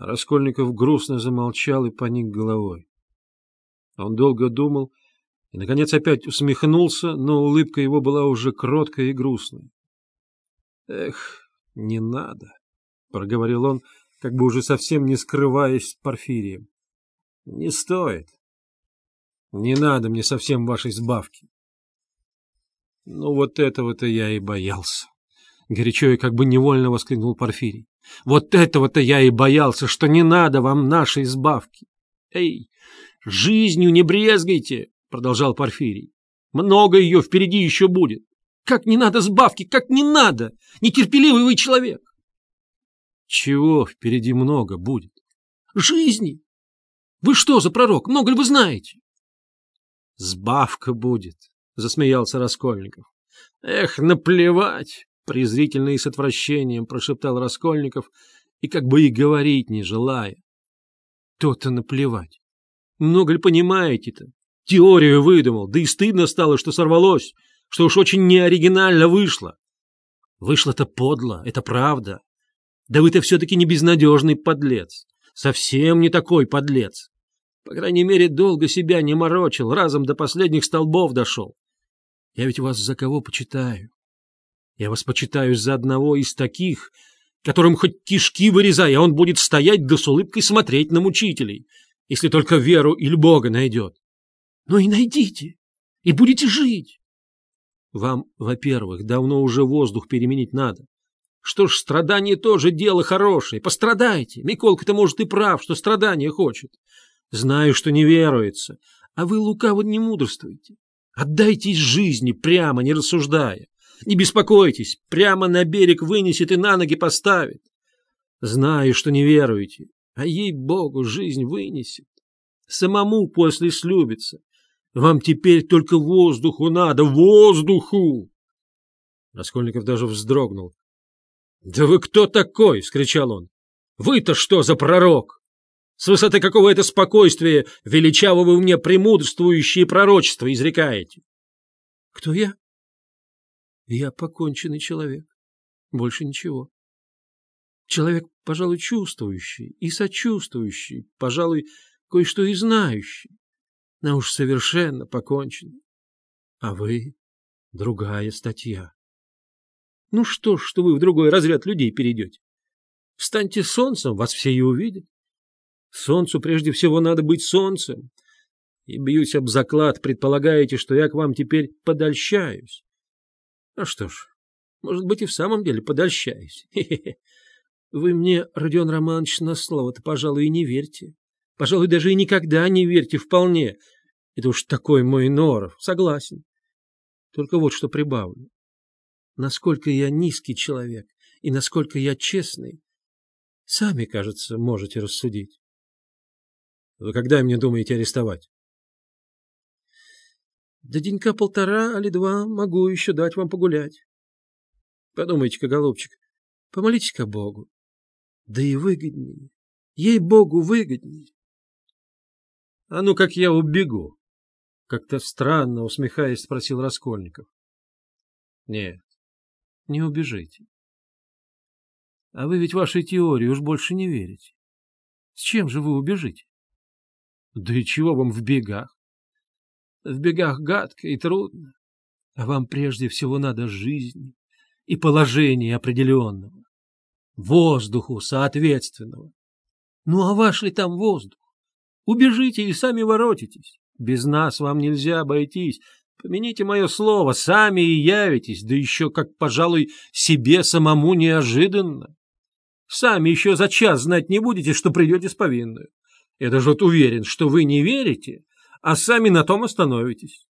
Раскольников грустно замолчал и поник головой. Он долго думал и, наконец, опять усмехнулся, но улыбка его была уже кроткая и грустной. — Эх, не надо, — проговорил он, как бы уже совсем не скрываясь с Порфирием. — Не стоит. Не надо мне совсем вашей сбавки. — Ну, вот этого-то я и боялся. Горячо и как бы невольно воскликнул Порфирий. Вот этого-то я и боялся, что не надо вам нашей сбавки. Эй, жизнью не брезгайте, продолжал Порфирий. Много ее впереди еще будет. Как не надо сбавки, как не надо! Нетерпеливый вы человек! Чего впереди много будет? Жизни! Вы что за пророк? Много ли вы знаете? Сбавка будет, засмеялся Раскольников. Эх, наплевать! Презрительно и с отвращением прошептал Раскольников и как бы и говорить не желая. То-то наплевать. Много ли понимаете-то? Теорию выдумал, да и стыдно стало, что сорвалось, что уж очень неоригинально вышло. Вышло-то подло, это правда. Да вы-то все-таки не безнадежный подлец. Совсем не такой подлец. По крайней мере, долго себя не морочил, разом до последних столбов дошел. Я ведь вас за кого почитаю? Я вас почитаю за одного из таких, которым хоть кишки вырезай, а он будет стоять да с улыбкой смотреть на мучителей, если только веру или Бога найдет. Ну и найдите, и будете жить. Вам, во-первых, давно уже воздух переменить надо. Что ж, страдание тоже дело хорошее. Пострадайте. Миколка-то, может, и прав, что страдание хочет. Знаю, что не веруется. А вы лукаво не мудрствуете. Отдайтесь жизни прямо, не рассуждая. Не беспокойтесь, прямо на берег вынесет и на ноги поставит. Знаю, что не веруете, а ей-богу жизнь вынесет. Самому после слюбится. Вам теперь только воздуху надо, воздуху! Раскольников даже вздрогнул. — Да вы кто такой? — скричал он. — Вы-то что за пророк? С высоты какого это спокойствия величаво вы мне премудрствующие пророчества изрекаете? — Кто я? Я поконченный человек. Больше ничего. Человек, пожалуй, чувствующий и сочувствующий, пожалуй, кое-что и знающий, но уж совершенно поконченный. А вы — другая статья. Ну что ж, что вы в другой разряд людей перейдете? Станьте солнцем, вас все и увидят. Солнцу прежде всего надо быть солнцем. И бьюсь об заклад, предполагаете, что я к вам теперь подольщаюсь. А что ж, может быть, и в самом деле подольщаюсь. Вы мне, Родион Романович, на слово-то, пожалуй, и не верьте. Пожалуй, даже и никогда не верьте вполне. Это уж такой мой норов, согласен. Только вот что прибавлю. Насколько я низкий человек и насколько я честный, сами, кажется, можете рассудить. Вы когда мне думаете арестовать? До денька полтора или два могу еще дать вам погулять. Подумайте-ка, голубчик, помолитесь-ка Богу. Да и выгоднее. Ей-богу, выгоднее. А ну, как я убегу? Как-то странно, усмехаясь, спросил Раскольников. Нет, не убежите. А вы ведь вашей теории уж больше не верите. С чем же вы убежите? Да и чего вам в бегах? В бегах гадко и трудно, а вам прежде всего надо жизни и положения определенного, воздуху соответственного. Ну а ваш ли там воздух? Убежите и сами воротитесь. Без нас вам нельзя обойтись. Помяните мое слово, сами и явитесь, да еще, как, пожалуй, себе самому неожиданно. Сами еще за час знать не будете, что придете с повинную. Я даже вот уверен, что вы не верите, а сами на том остановитесь.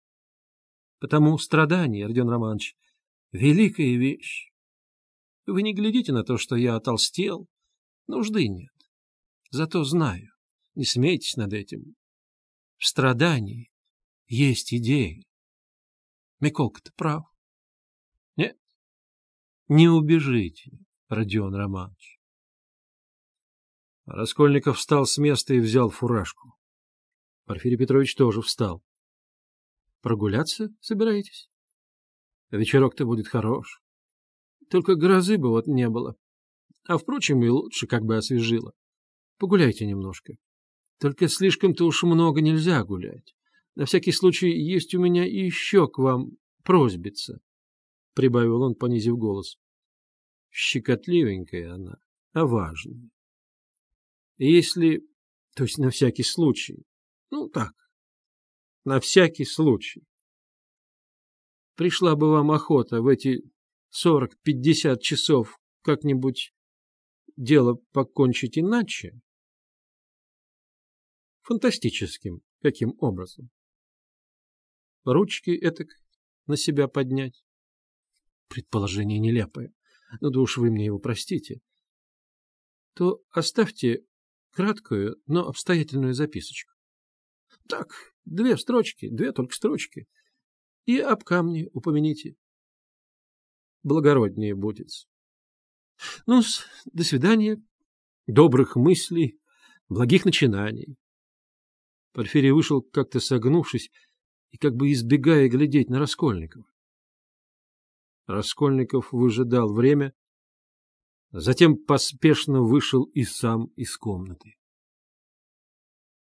Потому страдание, Родион Романович, великая вещь. Вы не глядите на то, что я отолстел. Нужды нет. Зато знаю. Не смейтесь над этим. В страдании есть идеи. Миколка-то прав. Нет, не убежите, Родион Романович. Раскольников встал с места и взял фуражку. Порфирий Петрович тоже встал. — Прогуляться собираетесь? Вечерок-то будет хорош. Только грозы бы вот не было. А, впрочем, и лучше как бы освежило. Погуляйте немножко. Только слишком-то уж много нельзя гулять. На всякий случай есть у меня еще к вам просьбица, — прибавил он, понизив голос. Щекотливенькая она, а важная. Если, то есть на всякий случай, ну так, на всякий случай, пришла бы вам охота в эти сорок-пятьдесят часов как-нибудь дело покончить иначе? Фантастическим каким образом? Ручки этак на себя поднять? Предположение нелепое. Ну да уж вы мне его простите. То оставьте краткую, но обстоятельную записочку. Так, две строчки, две только строчки. И об камне упомяните. Благороднее будет. ну до свидания, добрых мыслей, благих начинаний. Порфирий вышел, как-то согнувшись и как бы избегая глядеть на Раскольников. Раскольников выжидал время, затем поспешно вышел и сам из комнаты.